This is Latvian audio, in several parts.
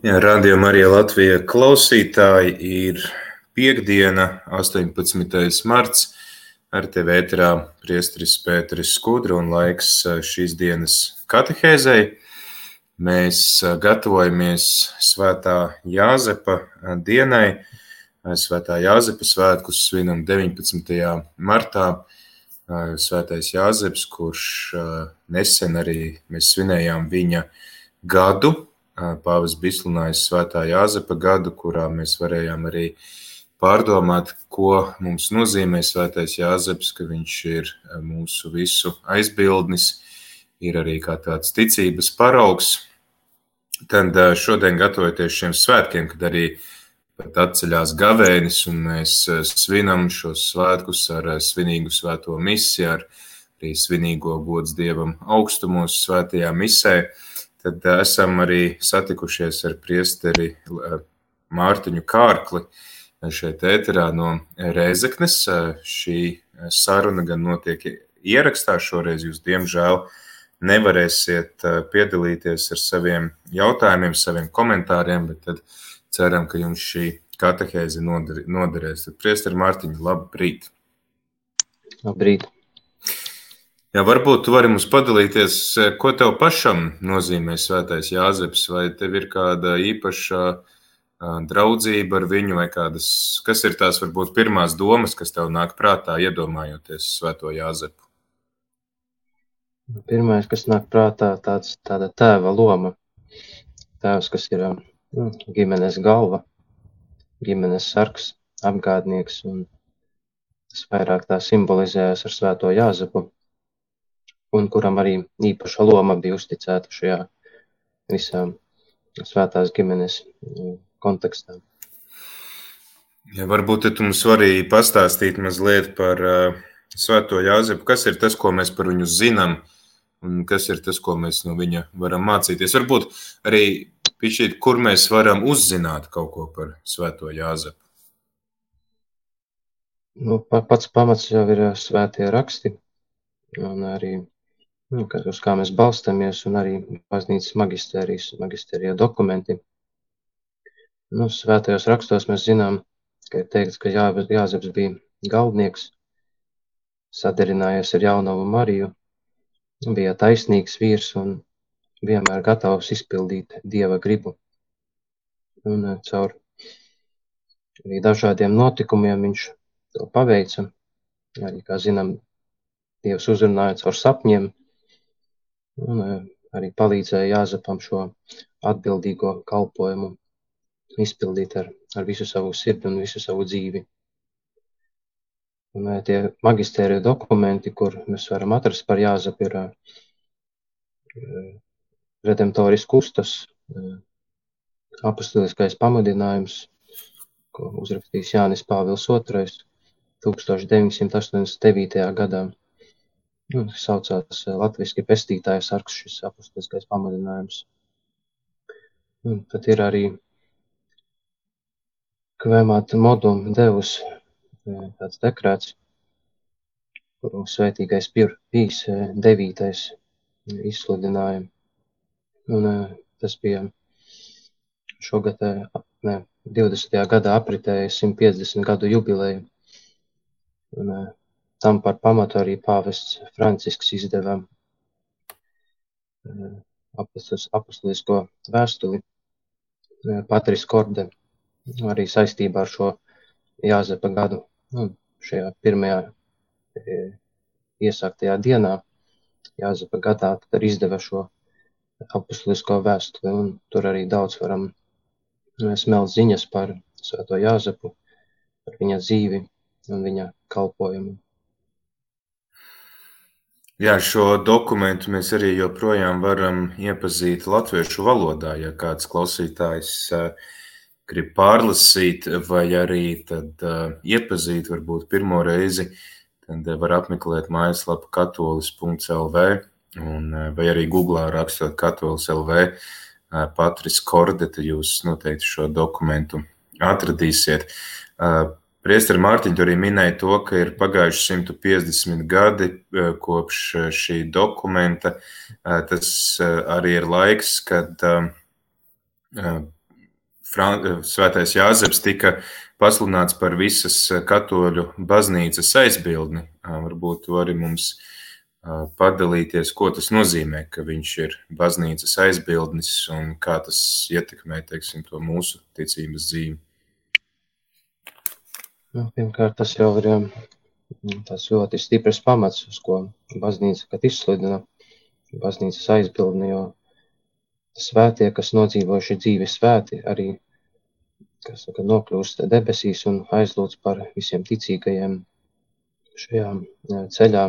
Jā, Radio Marija Latvija klausītāji ir piekdiena, 18. marts. Ar tevi ēterā priestris Pēteris Skudra un laiks šīs dienas katehēzei. Mēs gatavojamies svētā Jāzepa dienai. Svētā Jāzepa svētkus svinam 19. martā. Svētais Jāzeps, kurš nesen arī mēs svinējām viņa gadu, Pāvis Bislunājs svētā Jāzepa gadu, kurā mēs varējām arī pārdomāt, ko mums nozīmē svētais Jāzeps, ka viņš ir mūsu visu aizbildnis, ir arī kā tāds ticības paraugs. Tad šodien gatavoties šiem svētkiem, kad arī pat atceļās gavēnis un mēs svinam šos svētkus ar svinīgu svēto misiju, ar arī svinīgo gods Dievam augstumos svētajā misē, tad esam arī satikušies ar priesteri Mārtiņu Kārkli šeit ēterā no Rēzeknes. Šī saruna gan notiek ierakstā, šoreiz jūs diemžēl nevarēsiet piedalīties ar saviem jautājumiem, saviem komentāriem, bet tad ceram, ka jums šī katehēze noderēs. Tad priesteri Mārtiņu, labrīt! Labrīt! Jā, varbūt tu vari mums padalīties, ko tev pašam nozīmē svētais Jāzeps, vai tev ir kāda īpaša draudzība ar viņu, vai kādas, kas ir tās varbūt pirmās domas, kas tev nāk prātā, iedomājoties svēto Jāzepu? Pirmais, kas nāk prātā, tāds, tāda tēva loma. Tēvs, kas ir nu, ģimenes galva, ģimenes sargs, apgādnieks, un tas vairāk tā simbolizējas ar svēto Jāzepu un kuram arī īpaša loma bija uzticēta šajā visā svētās ģimenes mm, kontekstā. Ja, varbūt tu mums vari pastāstīt mazliet par uh, Svēto Jāzepu. Kas ir tas, ko mēs par viņu zinām, un kas ir tas, ko mēs no viņa varam mācīties? Varbūt arī pišķīt, kur mēs varam uzzināt kaut ko par Svēto Jāzepu. Nu, pats pamats jau ir svētie raksti, un arī nu, uz kā mēs balstamies, un arī baznīcas maģistērijas, maģistērija dokumenti. Nu, svētajos rakstos mēs zinām, ka ir teikts, ka Jā, Jāzeps bija galdnieks, sadarinājies ar Jaunavu Mariju, bija taisnīgs vīrs un vienmēr gatavs izpildīt Dieva gribu. Un eh, caur arī dažādiem notikumiem viņš to paveica. Arī, kā zinām, Dievs uzrunāja caur sapņiem, un eh, arī palīdzēja Jāzepam šo atbildīgo kalpojumu izpildīt ar, ar visu savu sirdi un visu savu dzīvi. Un eh, tie magistērija dokumenti, kur mēs varam atrast par Jāzepu, ir uh, redemptoris kustas, apostoliskais pamudinājums, ko uzrakstījis Jānis Pāvils II 1989. gadā. Nu, saucās latviski pestītāja sargs šis apustuliskais pamudinājums. Un tad ir arī Kvemāt modum devus tāds dekrēts, kuru svētīgais Pīs devītais izsludināja. Un tas bija šogad, ne, 20. gadā apritēja 150 gadu jubileju. Un Tam par pamatu arī pāvests Francisks izdeva eh, apustulisko vēstuli eh, Patris Korde arī saistībā ar šo Jāzepa gadu. Nu, šajā pirmajā eh, iesāktajā dienā Jāzepa gadā tad arī izdeva šo apustulisko vēstuli, un tur arī daudz varam smelt ziņas par Svēto Jāzepu, par viņa dzīvi un viņa kalpojumu. Jā, šo dokumentu mēs arī joprojām varam iepazīt latviešu valodā. Ja kāds klausītājs grib pārlasīt, vai arī tad, uh, iepazīt, varbūt pirmo reizi, tad uh, var apmeklēt mājaslapu katolis.lv un, uh, vai arī googlā rakstot katolis.lv uh, Patris Kordeta, jūs noteikti šo dokumentu atradīsiet. Uh, Priesteri Mārtiņš arī minēja to, ka ir pagājuši 150 gadi kopš šī dokumenta. Tas arī ir laiks, kad Svētais Jāzeps tika pasludināts par visas katoļu baznīcas aizbildni. Varbūt tu vari mums padalīties, ko tas nozīmē, ka viņš ir baznīcas aizbildnis un kā tas ietekmē, teiksim, to mūsu ticības dzīvi. Nu, pirmkārt, tas jau ir tas ļoti stiprs pamats, uz ko baznīca, kad izsludina baznīcas aizbildni, jo svētie, kas nodzīvojuši dzīvi svēti, arī kas saka, nokļūst debesīs un aizlūdz par visiem ticīgajiem šajā ceļā.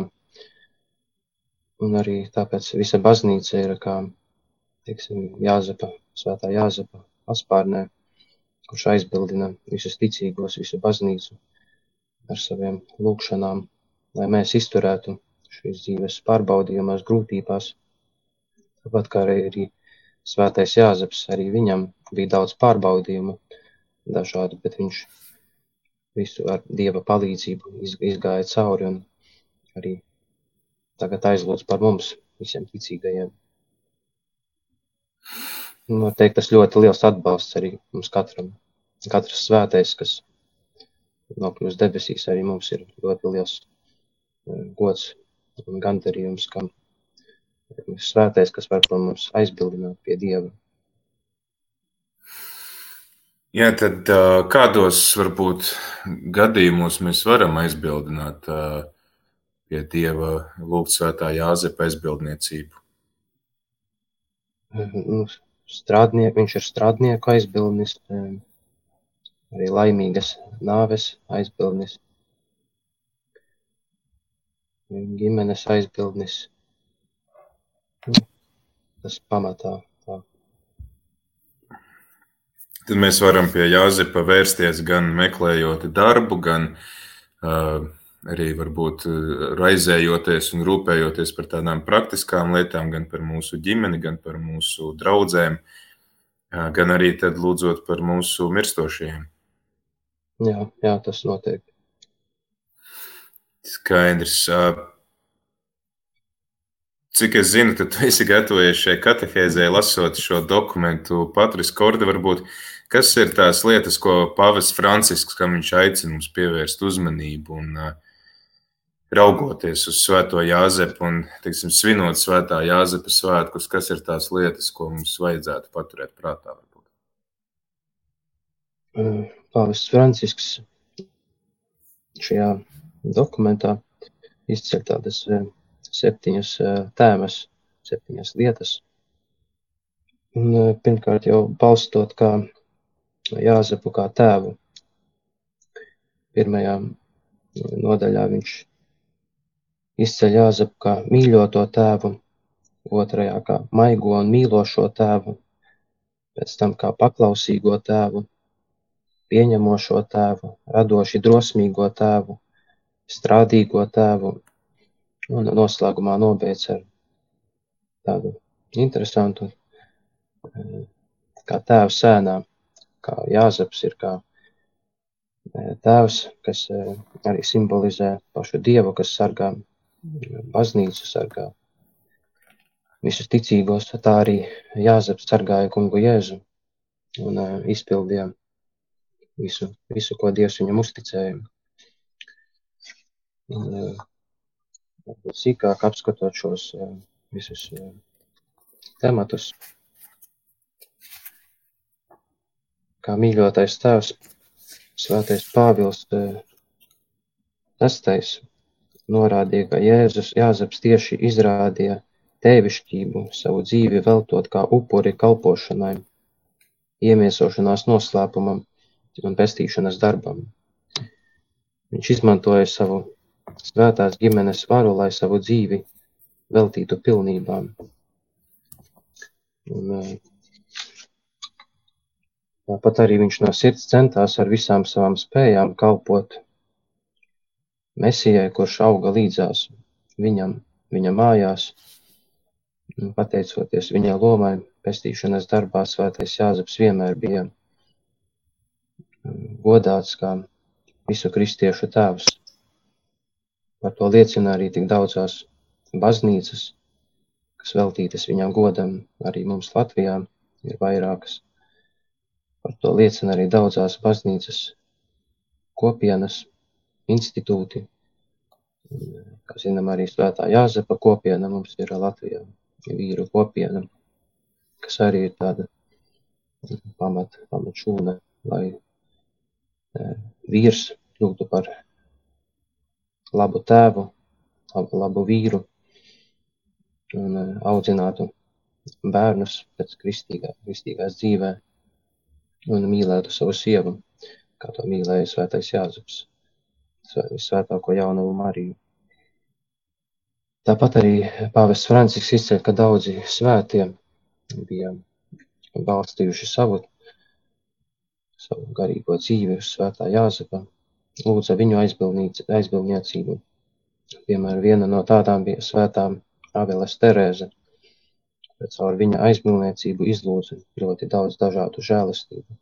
Un arī tāpēc visa baznīca ir kā, teiksim, Jāzepa, svētā Jāzepa paspārnē, kurš aizbildina visus ticīgos, visu baznīcu ar saviem lūkšanām, lai mēs izturētu šīs dzīves pārbaudījumās, grūtībās. Tāpat kā arī Svētais Jāzeps, arī viņam bija daudz pārbaudījumu dažādu, bet viņš visu ar Dieva palīdzību izgāja cauri un arī tagad aizlūdz par mums, visiem ticīgajiem. Noteikti tas ļoti liels atbalsts arī mums katram. Katrs svētais, kas nokļūst debesīs, arī mums ir ļoti liels eh, gods un gandarījums, kam svētais, kas var par mums aizbildināt pie Dieva. Jā, tad kādos varbūt gadījumos mēs varam aizbildināt pie Dieva lūgt svētā Jāzepa aizbildniecību? Nu, strādniek, viņš ir strādnieku aizbildnis, arī laimīgas nāves aizbildnis, ģimenes aizbildnis, tas pamatā. Tā. Tad mēs varam pie Jāzepa vērsties gan meklējot darbu, gan uh, arī varbūt raizējoties un rūpējoties par tādām praktiskām lietām, gan par mūsu ģimeni, gan par mūsu draugiem, uh, gan arī tad lūdzot par mūsu mirstošajiem. Jā, jā tas noteikti. Skaidrs. Uh, Cik es zinu, tad tu esi gatavojies šai katehēzē, lasot šo dokumentu, Patris Korda, varbūt, kas ir tās lietas, ko Pāvis Francisks, kam viņš aicina mums pievērst uzmanību un uh, raugoties uz Svēto Jāzepu un, teiksim, svinot Svētā Jāzepa svētkus, kas ir tās lietas, ko mums vajadzētu paturēt prātā? Varbūt? Pāvis Francisks šajā dokumentā izceļ tādas septiņas tēmas, septiņas lietas. Un, pirmkārt, jau balstot kā Jāzepu kā tēvu. Pirmajā nodaļā viņš izceļ Jāzepu kā mīļoto tēvu, otrajā kā maigo un mīlošo tēvu, pēc tam kā paklausīgo tēvu, pieņemošo tēvu, radoši drosmīgo tēvu, strādīgo tēvu Un noslēgumā nobeidz ar tādu interesantu, eh, kā tēvs sēnā, kā Jāzeps ir kā eh, tēvs, kas eh, arī simbolizē pašu Dievu, kas sargā baznīcu, sargā. Visus ticīgos, tā arī Jāzeps sargāja kungu Jēzu un izpildīja visu, visu, ko Dievs viņam uzticēja. Varbūt sīkāk apskatot šos eh, visus eh, tematus. Kā mīļotais tēvs, svētais Pāvils sastais eh, norādīja, ka Jēzus Jāzeps tieši izrādīja tēvišķību, savu dzīvi veltot kā upuri kalpošanai, iemiesošanās noslēpumam un pestīšanas darbam. Viņš izmantoja savu svētās ģimenes varu, lai savu dzīvi veltītu pilnībām. Un, Tāpat arī viņš no sirds centās ar visām savām spējām kalpot Mesijai, kurš auga līdzās viņam, viņa mājās, pateicoties viņa lomai, pestīšanas darbā svētais Jāzeps vienmēr bija godāts kā visu kristiešu tēvs. Par to liecina arī tik daudzās baznīcas, kas veltītas viņam godam, arī mums Latvijā ir vairākas. Par to liecina arī daudzās baznīcas kopienas, institūti. Kā zinām, arī Svētā Jāzepa kopiena mums ir Latvijā, vīru kopiena, kas arī ir tāda pamat, pamat šūna, lai vīrs kļūtu par labu tēvu, labu, labu vīru un audzinātu bērnus pēc kristīgā, kristīgās dzīvē un mīlētu savu sievu, kā to mīlēja svētais Jāzeps, svētāko jaunavu Mariju. Tāpat arī pāvests Francisks izceļ, ka daudzi svētie bija balstījuši savu savu garīgo dzīvi uz svētā Jāzepa, lūdza viņu aizbildniecību. Piemēram, viena no tādām bija svētā Aveles Terēze, bet caur viņa aizbildniecību izlūdza ļoti daudz dažādu žēlistību.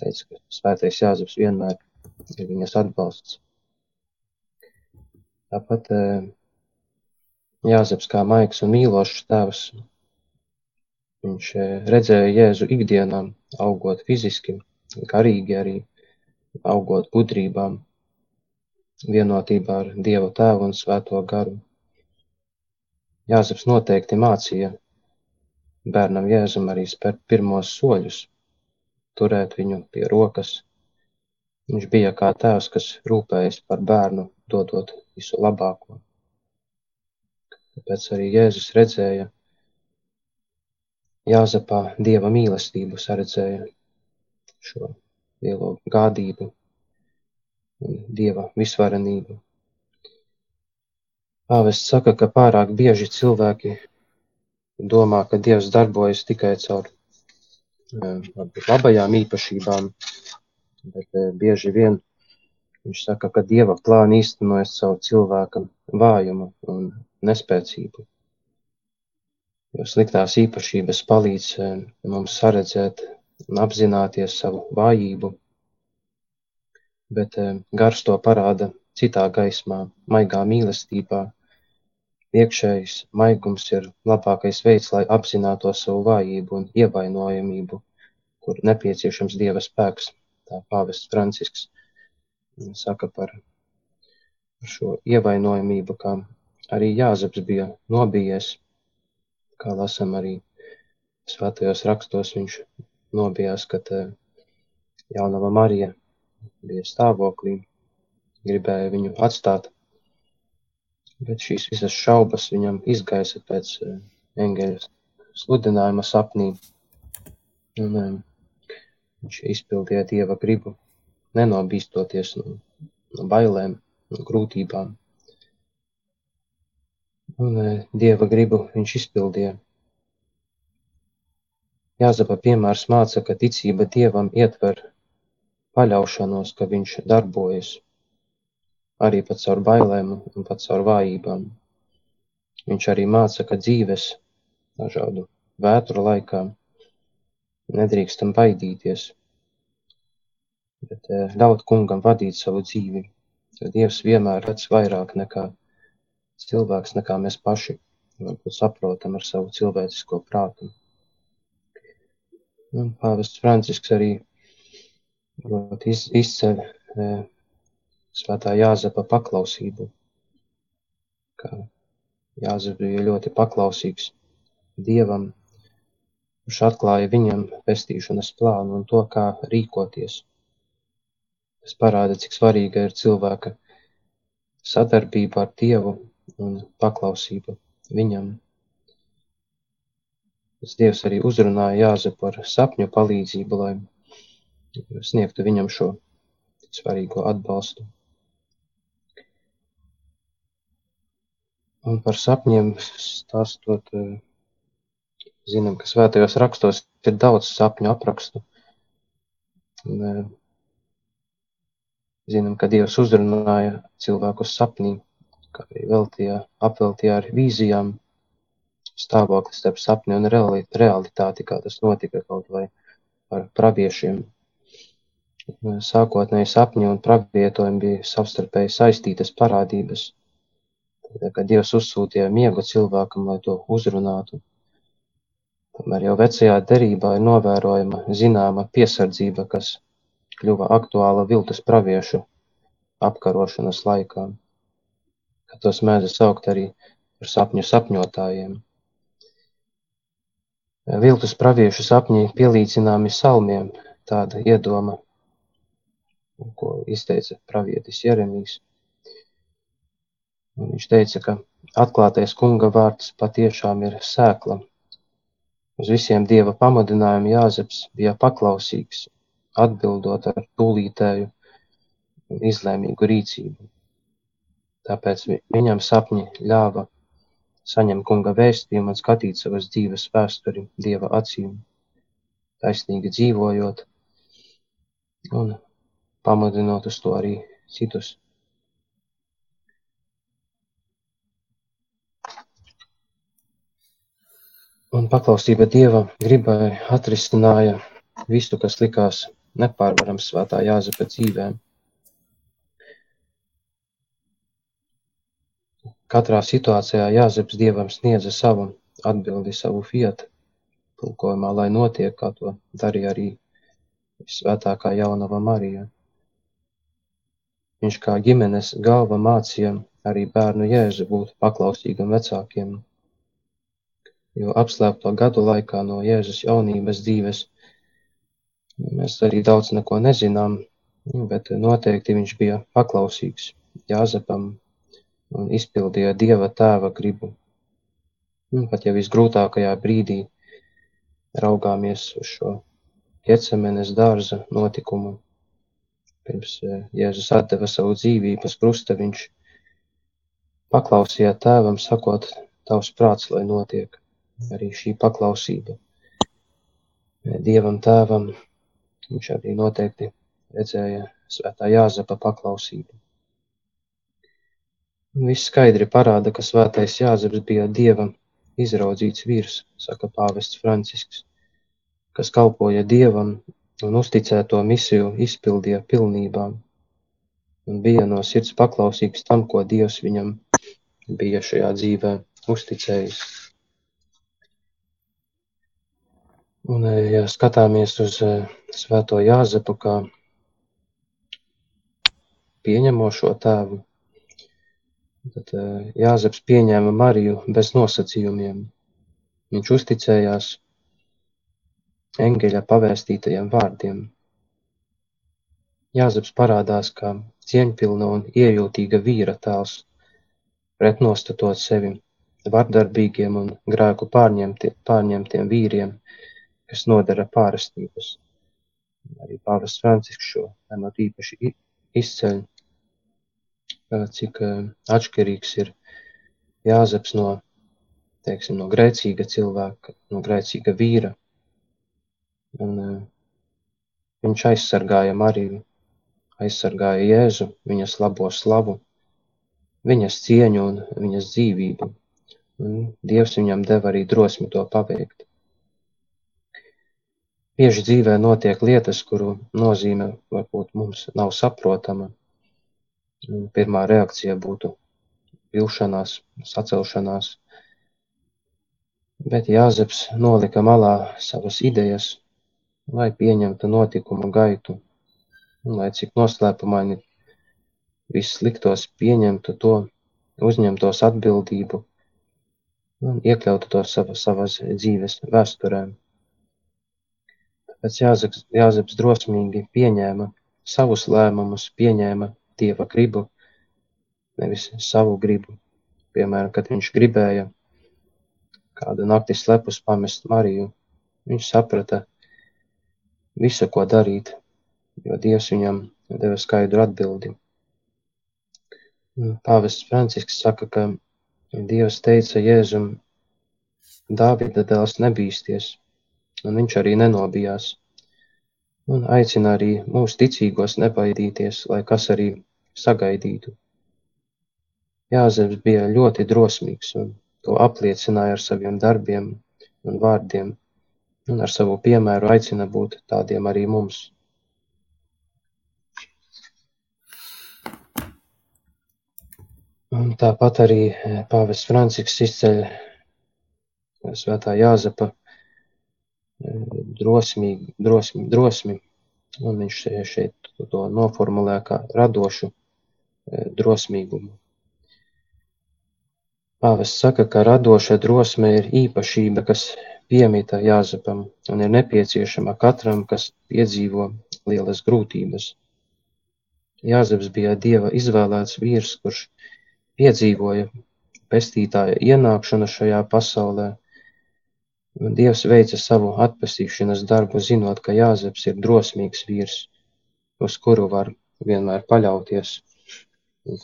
Teica, ka svētais Jāzeps vienmēr ir viņas atbalsts. Tāpat Jāzeps kā maigs un mīlošs tēvs, viņš redzēja Jēzu ikdienā, augot fiziski, garīgi arī augot gudrībām, vienotībā ar Dievu Tēvu un Svēto garu. Jāzeps noteikti mācīja bērnam Jēzum arī spērt pirmos soļus, turēt viņu pie rokas. Viņš bija kā tēvs, kas rūpējas par bērnu, dodot visu labāko. Tāpēc arī Jēzus redzēja Jāzepā Dieva mīlestību, saredzēja šo lielo gādību un Dieva visvarenību. Pāvests saka, ka pārāk bieži cilvēki domā, ka Dievs darbojas tikai caur varbūt, labajām īpašībām, bet bieži vien viņš saka, ka Dieva plāni īstenojas savu cilvēka vājumu un nespēcību. Jo sliktās īpašības palīdz mums saredzēt un apzināties savu vājību, bet eh, gars to parāda citā gaismā, maigā mīlestībā. Iekšējs maigums ir labākais veids, lai apzinātos savu vājību un ievainojamību, kur nepieciešams Dieva spēks. Tā pāvests Francisks saka par šo ievainojamību, kā arī Jāzeps bija nobijies, kā lasam arī svētajos rakstos, viņš nobijās, kad eh, jaunava Marija bija stāvoklī, gribēja viņu atstāt, bet šīs visas šaubas viņam izgaisa pēc eh, eņģeļa sludinājuma sapnī. Un, eh, viņš izpildīja Dieva gribu, nenobīstoties no, no bailēm, no grūtībām. Un Dieva gribu viņš izpildīja Jāzepa piemērs māca, ka ticība Dievam ietver paļaušanos, ka Viņš darbojas arī pat caur bailēm un pat caur vājībām. Viņš arī māca, ka dzīves dažādu vētru laikā nedrīkstam baidīties, bet eh, ļaut kungam vadīt savu dzīvi, jo Dievs vienmēr redz vairāk nekā cilvēks, nekā mēs paši varbūt saprotam ar savu cilvēcisko prātu. Un pāvests Francisks arī ļoti iz, izceļ e, svētā Jāzepa paklausību, ka Jāzeps bija ļoti paklausīgs Dievam, kurš atklāja viņam pestīšanas plānu un to, kā rīkoties. Tas parāda, cik svarīga ir cilvēka sadarbība ar Dievu un paklausība viņam. Tas Dievs arī uzrunāja Jāzepu ar sapņu palīdzību, lai sniegtu viņam šo svarīgo atbalstu. Un par sapņiem stāstot, zinām, ka svētajos rakstos ir daudz sapņu aprakstu, Un, zinām, ka Dievs uzrunāja cilvēkus sapnī, kā arī veltīja, apveltīja ar vīzijām stāvoklis starp sapni un realitāti, kā tas notika kaut vai ar praviešiem. Sākotnēji sapņi un pravietojumi bija savstarpēji saistītas parādības. Tad, kad Dievs uzsūtīja miegu cilvēkam, lai to uzrunātu, tomēr jau vecajā derībā ir novērojama zināma piesardzība, kas kļuva aktuāla viltus praviešu apkarošanas laikā, kad tos mēdz saukt arī par sapņu sapņotājiem. Viltus praviešu sapņi pielīdzināmi salmiem, tāda iedoma, ko izteica pravietis Jeremijs. Un viņš teica, ka atklātais kunga vārds patiešām ir sēkla. Uz visiem dieva pamudinājumiem Jāzeps bija paklausīgs, atbildot ar tūlītēju izlēmīgu rīcību. Tāpēc viņam sapņi ļāva saņem kunga vēstījumu un skatīt savas dzīves vēsturi dieva acīm, taisnīgi dzīvojot un pamudinot uz to arī citus. Un paklausība dieva gribai atrisināja visu, kas likās nepārvarams svētā Jāzepa dzīvēm. Katrā situācijā Jāzeps Dievam sniedza savu atbildi, savu fiat tulkojumā, lai notiek, kā to darīja arī svētākā jaunava Marija. Viņš kā ģimenes galva mācīja arī bērnu Jēzu būt paklausīgam vecākiem, jo apslēpto gadu laikā no Jēzus jaunības dzīves mēs arī daudz neko nezinām, bet noteikti viņš bija paklausīgs Jāzepam, un izpildīja Dieva Tēva gribu. Un pat ja visgrūtākajā brīdī raugāmies uz šo ķecemenes dārza notikumu, pirms e, Jēzus atdeva savu dzīvību uz krusta, viņš paklausīja tēvam, sakot, tavs prāts, lai notiek arī šī paklausība. E, Dievam tēvam viņš arī noteikti redzēja svētā Jāzepa paklausību. Viss skaidri parāda, ka svētais Jāzeps bija Dieva izraudzīts vīrs, saka pāvests Francisks, kas kalpoja Dievam un uzticēto misiju izpildīja pilnībā un bija no sirds paklausīgs tam, ko Dievs viņam bija šajā dzīvē uzticējis. Un, ja skatāmies uz eh, svēto Jāzepu kā pieņemošo tēvu, Tad eh, Jāzeps pieņēma Mariju bez nosacījumiem. Viņš uzticējās eņģeļa pavēstītajiem vārdiem. Jāzeps parādās kā cieņpilna un iejūtīga vīra tēls, pretnostatot sevi vardarbīgiem un grēku pārņemtiem, pārņemtiem vīriem, kas nodara pārestības. Arī pāvests Francisks šo tematu īpaši izceļ cik atšķirīgs ir Jāzeps no, teiksim, no grēcīga cilvēka, no grēcīga vīra. Un viņš aizsargāja Mariju, aizsargāja Jēzu, viņas labo slavu, viņas cieņu un viņas dzīvību. Un Dievs viņam deva arī drosmi to paveikt. Bieži dzīvē notiek lietas, kuru nozīme varbūt mums nav saprotama, pirmā reakcija būtu vilšanās, sacelšanās, bet Jāzeps nolika malā savas idejas, lai pieņemtu notikumu gaitu, un lai cik noslēpumaini viss liktos pieņemtu to, uzņemtos atbildību un iekļautu to sava, savas dzīves vēsturē. Tāpēc Jāzeps, Jāzeps drosmīgi pieņēma savus lēmumus, pieņēma Dieva gribu, nevis savu gribu. Piemēram, kad viņš gribēja kādu nakti slepus pamest Mariju, viņš saprata visu, ko darīt, jo Dievs viņam deva skaidru atbildi. Pāvests Francisks saka, ka Dievs teica Jēzum, Dāvida dēls nebīsties, un viņš arī nenobijās. un aicina arī mūsu ticīgos nebaidīties, lai kas arī sagaidītu. Jāzeps bija ļoti drosmīgs un to apliecināja ar saviem darbiem un vārdiem, un ar savu piemēru aicina būt tādiem arī mums. Un tāpat arī eh, pāvests Francisks izceļ svētā Jāzepa drosmī, drosmi, drosmi, un viņš šeit to noformulē kā radošu drosmīgumu. Pāvests saka, ka radoša drosme ir īpašība, kas piemīta Jāzepam un ir nepieciešama katram, kas piedzīvo lielas grūtības. Jāzeps bija Dieva izvēlēts vīrs, kurš piedzīvoja pestītāja ienākšanu šajā pasaulē Dievs veica savu atpestīšanas darbu, zinot, ka Jāzeps ir drosmīgs vīrs, uz kuru var vienmēr paļauties,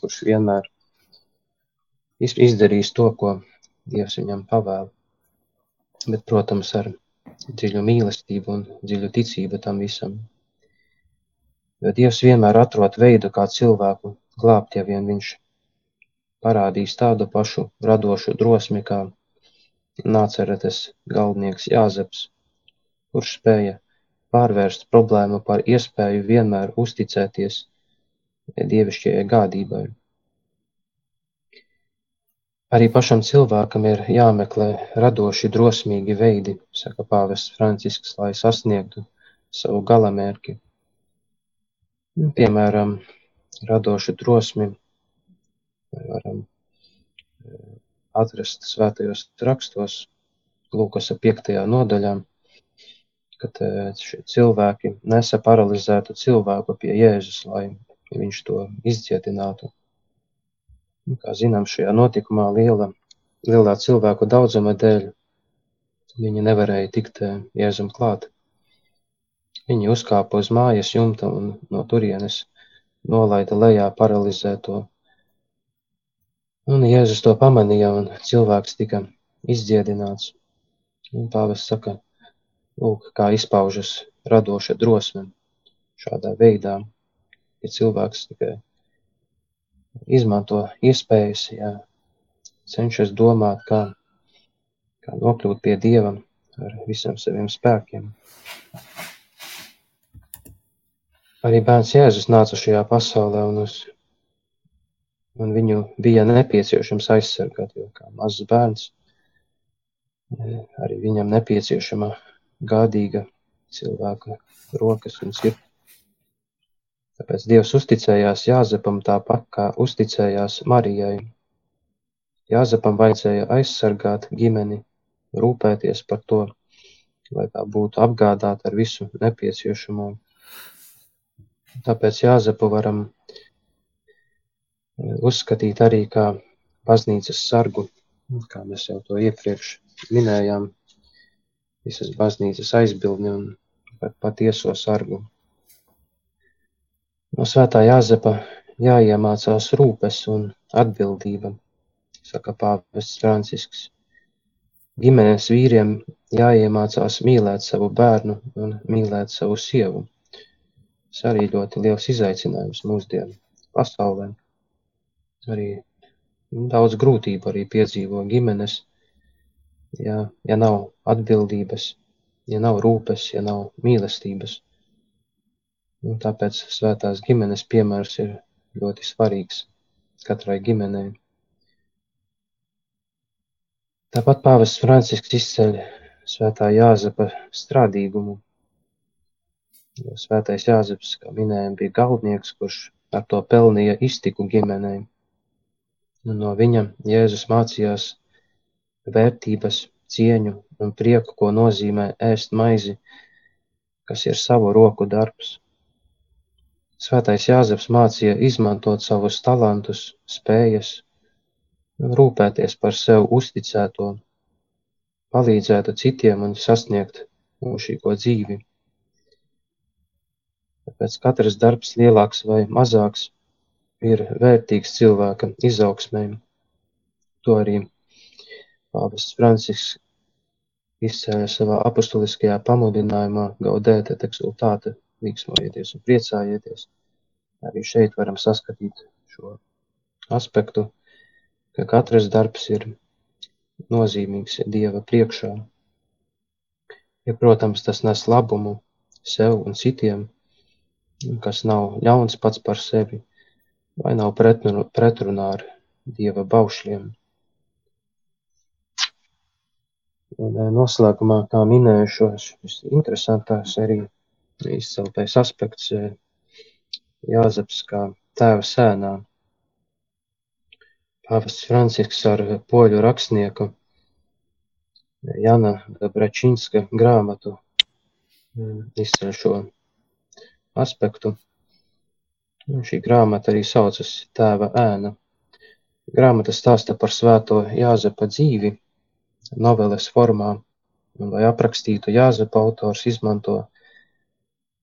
kurš vienmēr izdarīs to, ko Dievs viņam pavēl. Bet, protams, ar dziļu mīlestību un dziļu ticību tam visam. Jo Dievs vienmēr atrod veidu, kā cilvēku glābt, ja vien viņš parādīs tādu pašu radošu drosmi, kā Nāceretes galdnieks Jāzeps, kurš spēja pārvērst problēmu par iespēju vienmēr uzticēties dievišķajai gādībai. Arī pašam cilvēkam ir jāmeklē radoši, drosmīgi veidi, saka pāvests Francisks, lai sasniegtu savu galamērķi. Piemēram, radošu drosmi varam atrast svētajos rakstos, Lūkasa 5. nodaļā, kad eh, šie cilvēki nesa paralizētu cilvēku pie Jēzus, lai viņš to izcietinātu. Kā zinām, šajā notikumā liela, lielā cilvēku daudzuma dēļ viņi nevarēja tikt eh, Jēzum klāt. Viņi uzkāpa uz mājas jumta un no turienes nolaida lejā paralizēto Un Jēzus to pamanīja, un cilvēks tika izdziedināts. Un pāvests saka, lūk, kā izpaužas radoša drosme šādā veidā, ja cilvēks tikai izmanto iespējas, ja cenšas domāt, kā, kā nokļūt pie Dieva ar visiem saviem spēkiem. Arī bērns Jēzus nāca šajā pasaulē un uz un viņu bija nepieciešams aizsargāt, jo kā mazs bērns e, arī viņam nepieciešama gādīga cilvēka rokas un sirds. Tāpēc Dievs uzticējās Jāzepam tāpat, kā uzticējās Marijai. Jāzepam vajadzēja aizsargāt ģimeni, rūpēties par to, lai tā būtu apgādāta ar visu nepieciešamo. Tāpēc Jāzepu varam uzskatīt arī kā baznīcas sargu, kā mēs jau to iepriekš minējām, visas baznīcas aizbildni un par patieso sargu. No svētā Jāzepa jāiemācās rūpes un atbildība, saka pāvests Francisks. Ģimenes vīriem jāiemācās mīlēt savu bērnu un mīlēt savu sievu. Tas arī ļoti liels izaicinājums mūsdienu pasaulē arī daudz grūtību arī piedzīvo ģimenes, ja, ja nav atbildības, ja nav rūpes, ja nav mīlestības. Un tāpēc svētās ģimenes piemērs ir ļoti svarīgs katrai ģimenei. Tāpat pāvests Francisks izceļ svētā Jāzepa strādīgumu. Svētais Jāzeps, kā minējām, bija galdnieks, kurš ar to pelnīja iztiku ģimenei un no viņa Jēzus mācījās vērtības, cieņu un prieku, ko nozīmē ēst maizi, kas ir savu roku darbs. Svētais Jāzeps mācīja izmantot savus talantus, spējas, rūpēties par sev uzticēto, palīdzētu citiem un sasniegt mūžīgo dzīvi. Tāpēc katrs darbs, lielāks vai mazāks, ir vērtīgs cilvēka izaugsmei. To arī pāvests Francisks izcēla savā apustuliskajā pamudinājumā Gaudēta exultāte līksmojieties un priecājieties. Arī šeit varam saskatīt šo aspektu, ka katrs darbs ir nozīmīgs Dieva priekšā. Ja, protams, tas nes labumu sev un citiem, kas nav ļauns pats par sevi, vai nav pretrunā ar Dieva baušļiem. Un eh, noslēgumā, kā minēju, šos interesantāks arī izceltais aspekts eh, Jāzeps kā tēva sēnā. Pāvests Francisks ar poļu rakstnieku Jana Bračinska grāmatu mm, izceļ šo aspektu. Un šī grāmata arī saucas Tēva ēna. Grāmata stāsta par svēto Jāzepa dzīvi noveles formā, un, lai aprakstītu Jāzepa, autors izmanto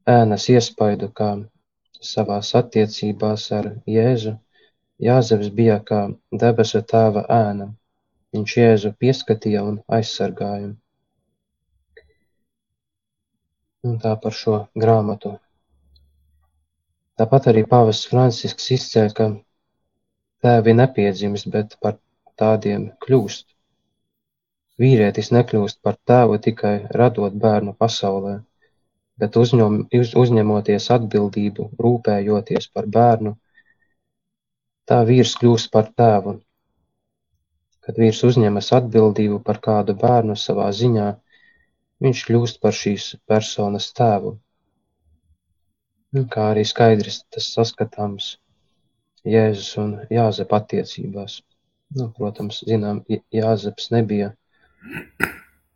ēnas iespaidu kā savās attiecībās ar Jēzu. Jāzeps bija kā debesu tēva ēna. Viņš Jēzu pieskatīja un aizsargāja. Un tā par šo grāmatu. Tāpat arī pāvests Francisks izcēla, ka tēvi nepiedzimst, bet par tādiem kļūst. Vīrietis nekļūst par tēvu tikai radot bērnu pasaulē, bet uzņem, uzņemoties atbildību, rūpējoties par bērnu, tā vīrs kļūst par tēvu. Kad vīrs uzņemas atbildību par kādu bērnu savā ziņā, viņš kļūst par šīs personas tēvu. Kā arī skaidrs tas saskatāms Jēzus un Jāzepa attiecībās. Nu, protams, zinām, Jāzeps nebija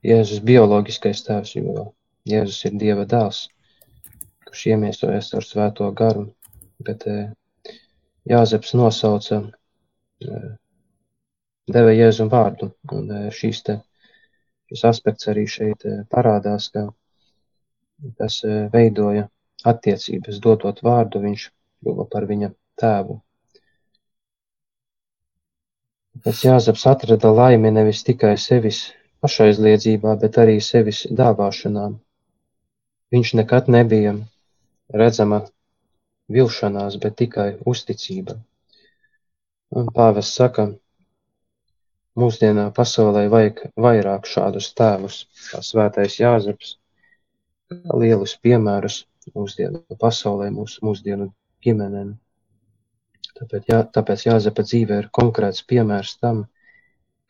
Jēzus bioloģiskais tēvs, jo Jēzus ir Dieva dēls, kurš iemiesojas ar svēto garu, bet eh, Jāzeps nosauca, eh, deva Jēzum vārdu, un eh, šīs te, šis aspekts arī šeit parādās, ka tas veidoja attiecības, dotot vārdu, viņš kļuva par viņa tēvu. Pēc Jāzeps atrada laimi nevis tikai sevis pašaizliedzībā, bet arī sevis dāvāšanā. Viņš nekad nebija redzama vilšanās, bet tikai uzticība. Un pāvests saka, mūsdienā pasaulē vajag vairāk šādus tēvus, kā svētais Jāzeps, kā lielus piemērus mūsdienu pasaulē, mūsu mūsdienu ģimenēm. Tāpēc, jā, tāpēc Jāzepa dzīve ir konkrēts piemērs tam,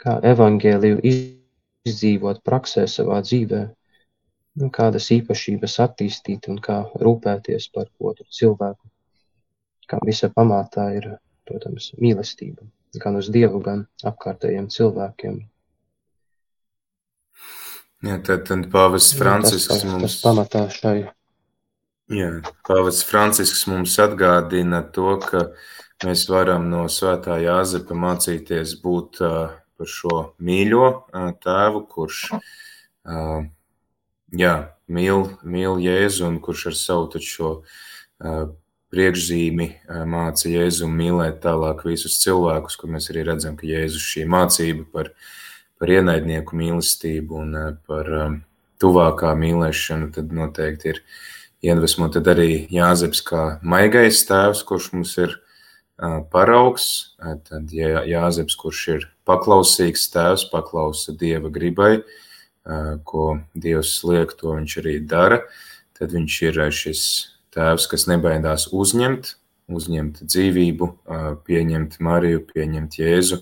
kā evaņģēliju izdzīvot praksē savā dzīvē, kādas īpašības attīstīt un kā rūpēties par otru cilvēku, kā visa pamatā ir, protams, mīlestība, gan uz Dievu, gan apkārtējiem cilvēkiem. Jā, tad, tad pāvests Francisks tas, tas, mums... Tas pamatā šai. Jā, pāvests Francisks mums atgādina to, ka Mēs varam no svētā Jāzepa mācīties būt par šo mīļo tēvu, kurš jā, mīl, mīl Jēzu un kurš ar savu šo priekšzīmi māca Jēzu mīlēt tālāk visus cilvēkus, kur mēs arī redzam, ka Jēzus šī mācība par, par ienaidnieku mīlestību un par tuvākā mīlēšanu tad noteikti ir iedvesmo. Tad arī Jāzeps kā maigais tēvs, kurš mums ir paraugs, tad Jāzeps, kurš ir paklausīgs tēvs, paklausa Dieva gribai, ko Dievs liek, to viņš arī dara, tad viņš ir šis tēvs, kas nebaidās uzņemt, uzņemt dzīvību, pieņemt Mariju, pieņemt Jēzu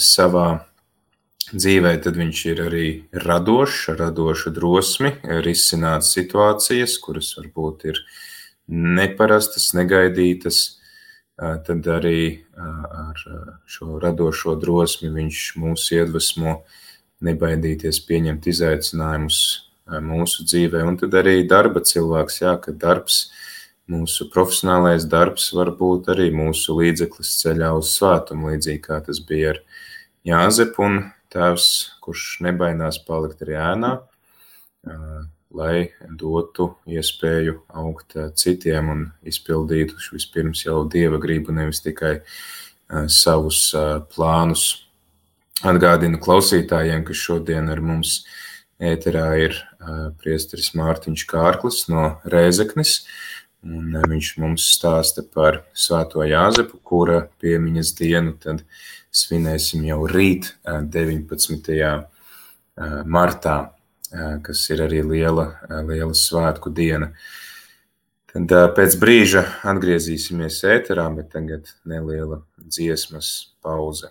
savā dzīvē, tad viņš ir arī radošs, radošu drosmi, risināt situācijas, kuras varbūt ir neparastas, negaidītas, tad arī ar šo radošo drosmi viņš mūs iedvesmo nebaidīties pieņemt izaicinājumus mūsu dzīvē. Un tad arī darba cilvēks, jā, ka darbs, mūsu profesionālais darbs var būt arī mūsu līdzeklis ceļā uz svētumu, līdzīgi kā tas bija ar Jāzepu un tēvs, kurš nebaidās palikt arī ēnā lai dotu iespēju augt eh, citiem un izpildītu vispirms jau dieva gribu, nevis tikai eh, savus eh, plānus. Atgādinu klausītājiem, ka šodien ar mums ēterā ir priesteris Mārtiņš Kārklis no Rēzeknes. Un viņš mums stāsta par Svēto Jāzepu, kura piemiņas dienu tad svinēsim jau rīt, 19. martā, kas ir arī liela, liela svētku diena. Tad pēc brīža atgriezīsimies ēterā, bet tagad neliela dziesmas pauze.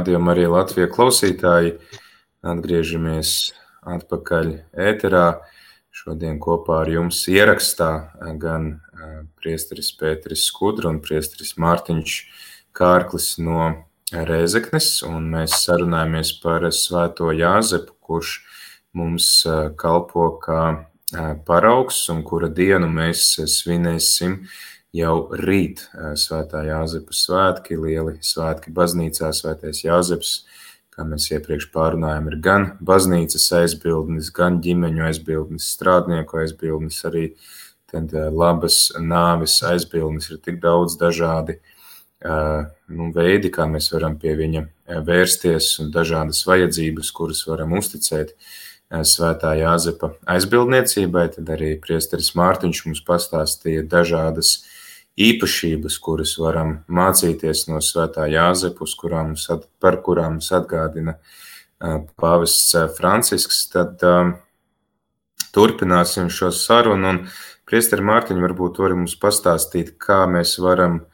Radījuma arī Latvija klausītāji. Atgriežamies atpakaļ ēterā. Šodien kopā ar jums ierakstā gan priesteris Pēteris Skudra un priesteris Mārtiņš Kārklis no Rēzeknes, un mēs sarunājamies par Svēto Jāzepu, kurš mums kalpo kā paraugs un kura dienu mēs svinēsim jau rīt svētā Jāzepa svētki, lieli svētki baznīcā, svētais Jāzeps, kā mēs iepriekš pārunājām, ir gan baznīcas aizbildnis, gan ģimeņu aizbildnis, strādnieku aizbildnis, arī tad labas nāves aizbildnis ir tik daudz dažādi nu, veidi, kā mēs varam pie viņa vērsties un dažādas vajadzības, kuras varam uzticēt svētā Jāzepa aizbildniecībai, tad arī priesteris Mārtiņš mums pastāstīja dažādas uh, īpašības, kuras varam mācīties no Svētā Jāzepa, kurām par kurām mums atgādina pāvests Francisks, tad turpināsim šo sarunu. Un Priesteri Mārtiņa varbūt var mums pastāstīt, kā mēs varam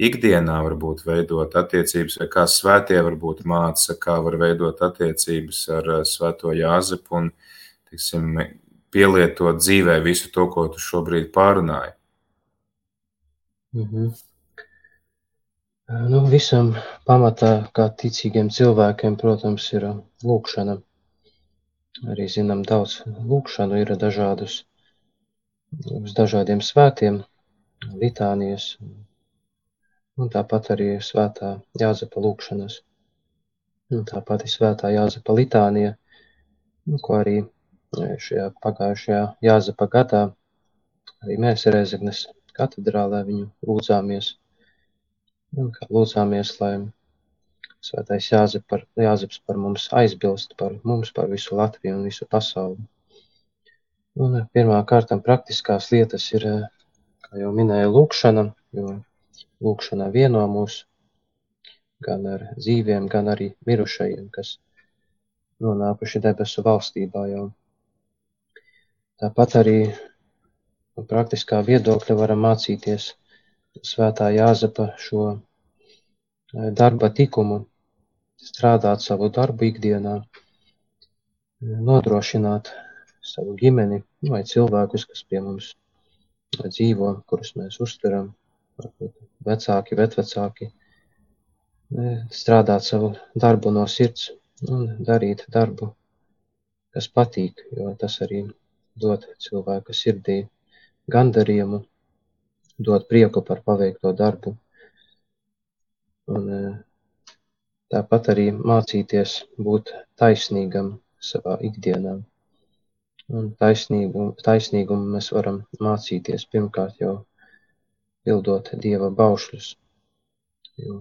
ikdienā varbūt veidot attiecības, vai kā svētie varbūt māca, kā var veidot attiecības ar Svēto Jāzepu un, tiksim, pielietot dzīvē visu to, ko tu šobrīd pārunāji. Mhm. Nu, visam pamatā, kā ticīgiem cilvēkiem, protams, ir lūkšana. Arī zinām daudz lūkšanu, ir dažādus, uz dažādiem svētiem, litānijas, un tāpat arī svētā Jāzepa lūkšanas. Un tāpat ir svētā Jāzepa litānija, ko arī šajā pagājušajā Jāzepa gadā arī mēs Rezeknes katedrālē viņu lūdzāmies. Un kā lūdzāmies, lai Svētais Jāzep par, Jāzeps par mums aizbilst, par mums, par visu Latviju un visu pasauli. Un eh, pirmā kārtam praktiskās lietas ir, eh, kā jau minēju, lūkšana, jo lūkšana vieno mūs gan ar dzīviem, gan arī mirušajiem, kas nonākuši debesu valstībā jau. Tāpat arī no praktiskā viedokļa varam mācīties svētā Jāzepa šo eh, darba tikumu, strādāt savu darbu ikdienā, nodrošināt savu ģimeni vai cilvēkus, kas pie mums dzīvo, kurus mēs uzturam, varbūt vecāki, vetvecāki, strādāt savu darbu no sirds un darīt darbu, kas patīk, jo tas arī dod cilvēka sirdī gandarījumu, dod prieku par paveikto darbu. Un Tāpat arī mācīties būt taisnīgam savā ikdienā. Un taisnīgumu, taisnīgumu mēs varam mācīties pirmkārt jau pildot Dieva baušļus. Jo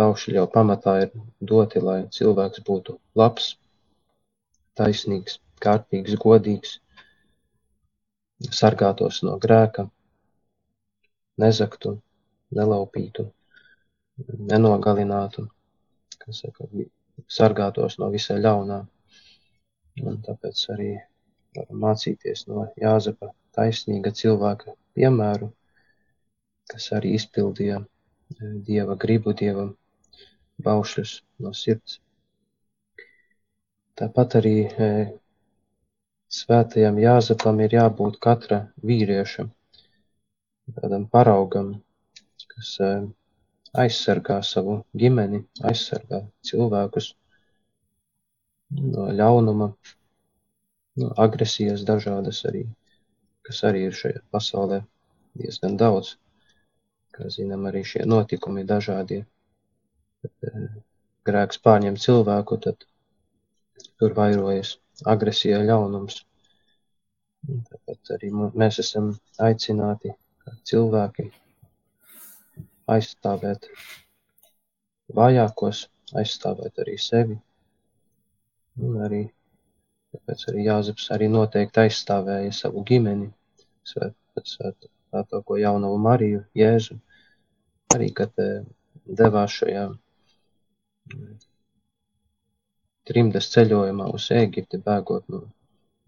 baušļi jau pamatā ir doti, lai cilvēks būtu labs, taisnīgs, kārtīgs, godīgs, sargātos no grēka, nezaktu, nelaupītu, nenogalinātu kas saka, sargātos no visa ļaunā. Un tāpēc arī varam mācīties no Jāzepa taisnīga cilvēka piemēru, kas arī izpildīja e, Dieva gribu, Dieva baušļus no sirds. Tāpat arī e, svētajam Jāzepam ir jābūt katra vīrieša tādam paraugam, kas e, aizsargā savu ģimeni, aizsargā cilvēkus no ļaunuma, no agresijas dažādas arī, kas arī ir šajā pasaulē diezgan daudz. Kā zinām, arī šie notikumi dažādie. Kad eh, grēks pārņem cilvēku, tad tur vairojas agresija, ļaunums. Tāpat arī mēs esam aicināti cilvēki aizstāvēt vājākos, aizstāvēt arī sevi. Un arī, tāpēc arī Jāzeps arī noteikti aizstāvēja savu ģimeni, svētāko jaunavu Mariju, Jēzu, arī, kad eh, devās šajā mm, trimdas ceļojumā uz Ēģipti, bēgot no,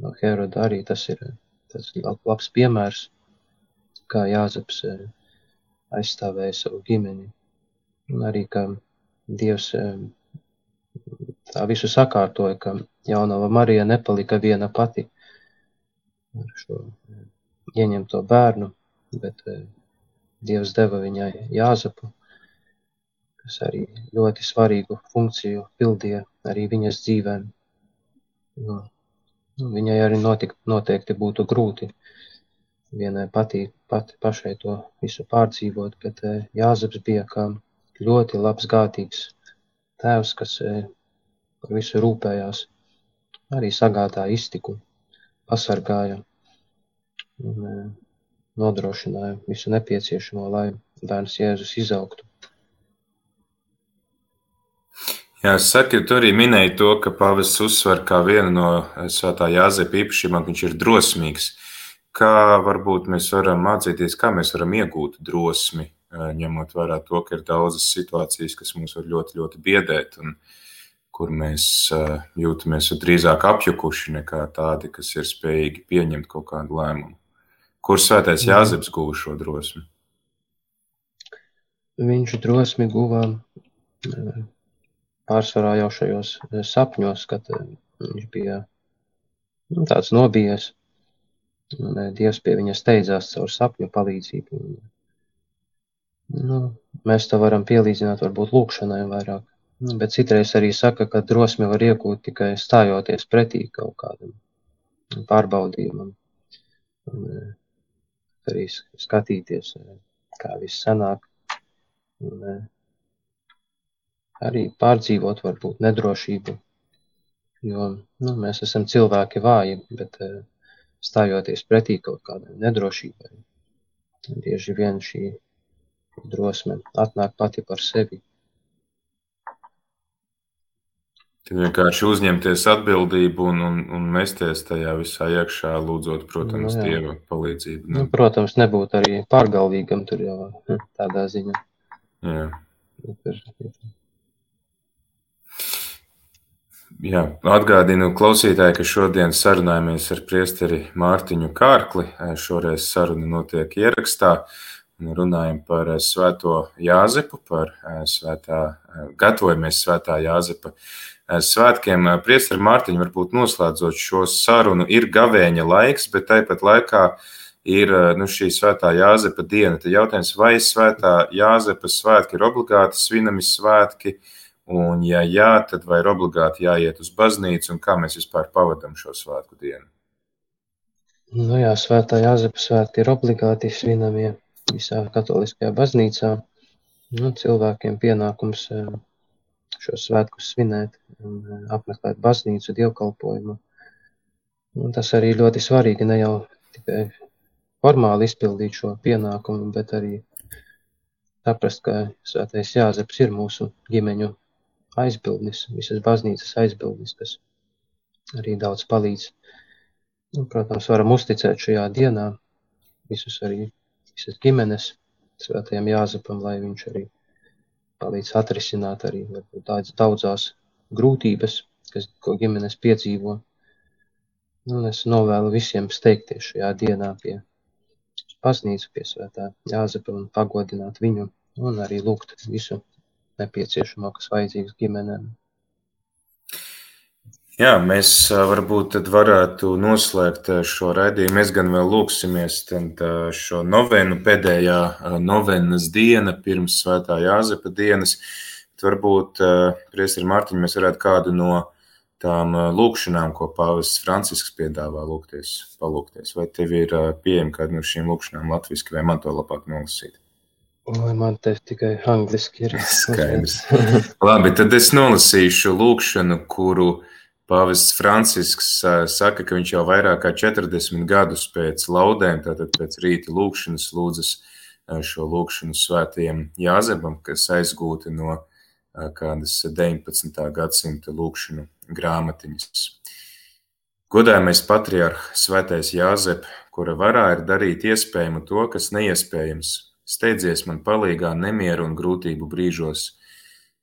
no Heroda, arī tas ir tas labs piemērs, kā Jāzeps eh, aizstāvēja savu ģimeni. Un arī, ka Dievs tā visu sakārtoja, ka jaunava Marija nepalika viena pati ar šo ieņemto bērnu, bet Dievs deva viņai Jāzepu, kas arī ļoti svarīgu funkciju pildīja arī viņas dzīvēm. Jo viņai arī notik, noteikti būtu grūti vienai patīk pati pašai to visu pārdzīvot, bet eh, Jāzeps bija kā ļoti labs, gādīgs tēvs, kas eh, par visu rūpējās, arī sagādāja iztiku, pasargāja un eh, nodrošināja visu nepieciešamo, lai bērns Jēzus izaugtu. Jā, saku, tu arī minēji to, ka pāvests uzsver kā vienu no svētā Jāzepa īpašībām, ka viņš ir drosmīgs. Kā varbūt mēs varam mācīties, kā mēs varam iegūt drosmi, ņemot vērā to, ka ir daudzas situācijas, kas mūs var ļoti, ļoti biedēt, un kur mēs jūtamies drīzāk apjukuši nekā tādi, kas ir spējīgi pieņemt kaut kādu lēmumu. Kur svētais mhm. Jāzeps guva šo drosmi? Viņš drosmi guva pārsvarā jau šajos sapņos, kad viņš bija nu, tāds nobijies Un eh, Dievs pie viņa steidzās caur sapņu palīdzību. Nu, mēs to varam pielīdzināt varbūt lūkšanai vairāk. Nu, bet citreiz arī saka, ka drosmi var iegūt tikai stājoties pretī kaut kādam pārbaudījumam. Un, eh, arī skatīties, eh, kā viss sanāk. Un, eh, arī pārdzīvot varbūt nedrošību. Jo nu, mēs esam cilvēki vāji, bet stājoties pretī kaut kādai nedrošībai, bieži vien šī drosme atnāk pati par sevi. Tad vienkārši uzņemties atbildību un, un, un mesties tajā visā iekšā, lūdzot, protams, nu, Dieva palīdzību. Nu, protams, nebūtu arī pārgalvīgam tur jau hm, tādā ziņā. Jā. Jā, atgādinu klausītāji, ka šodien sarunājamies ar priesteri Mārtiņu Kārkli. Šoreiz saruna notiek ierakstā un runājam par svēto Jāzepu, par svētā, gatavojamies svētā Jāzepa svētkiem. Priesteri Mārtiņa, varbūt noslēdzot šo sarunu, ir gavēņa laiks, bet tāpat laikā ir nu, šī svētā Jāzepa diena. Tad jautājums, vai svētā Jāzepa svētki ir obligāti svinami svētki, un ja jā, tad vai ir obligāti jāiet uz baznīcu, un kā mēs vispār pavadam šo svētku dienu? Nu jā, svētā Jāzepa svētki ir obligāti svinamie visā katoliskajā baznīcā. Nu, cilvēkiem pienākums šos svētkus svinēt un eh, apmeklēt baznīcu, dievkalpojumu. Un tas arī ļoti svarīgi ne jau tikai formāli izpildīt šo pienākumu, bet arī saprast, ka svētais Jāzeps ir mūsu ģimeņu aizbildnis, visas baznīcas aizbildnis, kas arī daudz palīdz. Un, protams, varam uzticēt šajā dienā visus arī, visas ģimenes svētajam Jāzepam, lai viņš arī palīdz atrisināt arī tādas daudzās grūtības, kas, ko ģimenes piedzīvo. Nu, un es novēlu visiem steigties šajā dienā pie baznīcu, pie svētā Jāzepa un pagodināt viņu un arī lūgt visu nepieciešamo, kas vajadzīgs ģimenēm. Jā, mēs varbūt varētu noslēgt šo raidījumu. Mēs gan vēl lūksimies šo novenu, pēdējā novenas diena pirms svētā Jāzepa dienas. Varbūt, priesteri Mārtiņ, mēs varētu kādu no tām lūkšanām, ko pāvests Francisks piedāvā lūgties, palūgties. Vai tev ir pieejama kāda no šīm lūkšanām latviski, vai man to labāk nolasīt? Vai man te tikai angliski ir? Skaidrs. Labi, tad es nolasīšu lūkšanu, kuru Pāvests Francisks saka, ka viņš jau vairāk kā 40 gadus pēc laudēm, tātad pēc rīta lūkšanas, lūdzas šo lūkšanu svētajiem Jāzebam, kas aizgūta no kādas 19. gadsimta lūkšanu grāmatiņas. Godājamais patriarh, svētais Jāzep, kura varā ir darīt iespējamu to, kas neiespējams, steidzies man palīgā nemieru un grūtību brīžos –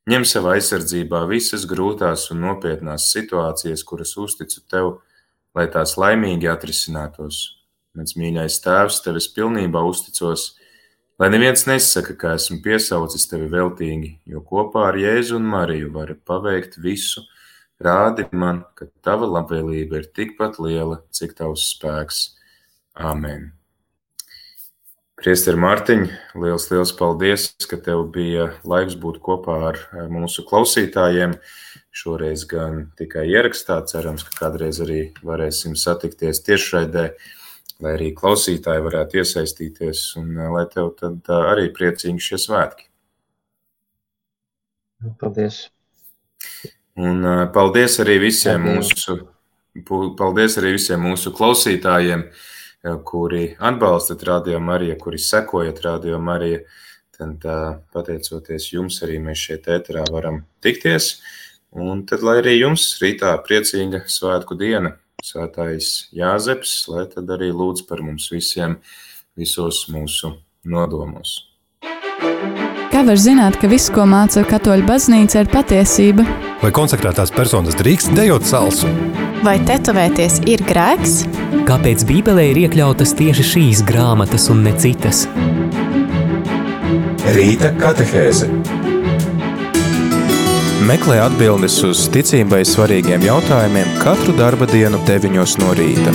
Ņem savā aizsardzībā visas grūtās un nopietnās situācijas, kuras uzticu tev, lai tās laimīgi atrisinātos. Mans mīļais tēvs, tev es pilnībā uzticos, lai neviens nesaka, ka esmu piesaucis tevi veltīgi, jo kopā ar Jēzu un Mariju vari paveikt visu. Rādi man, ka tava labvēlība ir tikpat liela, cik tavs spēks. Āmen! Priester Mārtiņ, liels, liels paldies, ka tev bija laiks būt kopā ar mūsu klausītājiem. Šoreiz gan tikai ierakstā, cerams, ka kādreiz arī varēsim satikties tiešraidē, lai arī klausītāji varētu iesaistīties un lai tev tad arī priecīgi šie svētki. Paldies! Un paldies arī visiem mūsu, paldies arī visiem mūsu klausītājiem! Kuri atbalstat Radio Mariju, kuri sekojat Radio Mariju. Tad, pateicoties jums, arī mēs šeit ēterā varam tikties. Un tad, lai arī jums rītā priecīga svētku diena, svētais Jāzeps, lai tad arī lūdz par mums visiem visos mūsu nodomos. Kā var zināt, ka viss, ko māca katoļu baznīca, ir patiesība? Vai konsekrētās personas drīkst dejot salsu? Vai tetovēties ir grēks? Kāpēc Bībelē ir iekļautas tieši šīs grāmatas un ne citas? Rīta katehēze Meklē atbildes uz ticībai svarīgiem jautājumiem katru darba dienu 9 no rīta.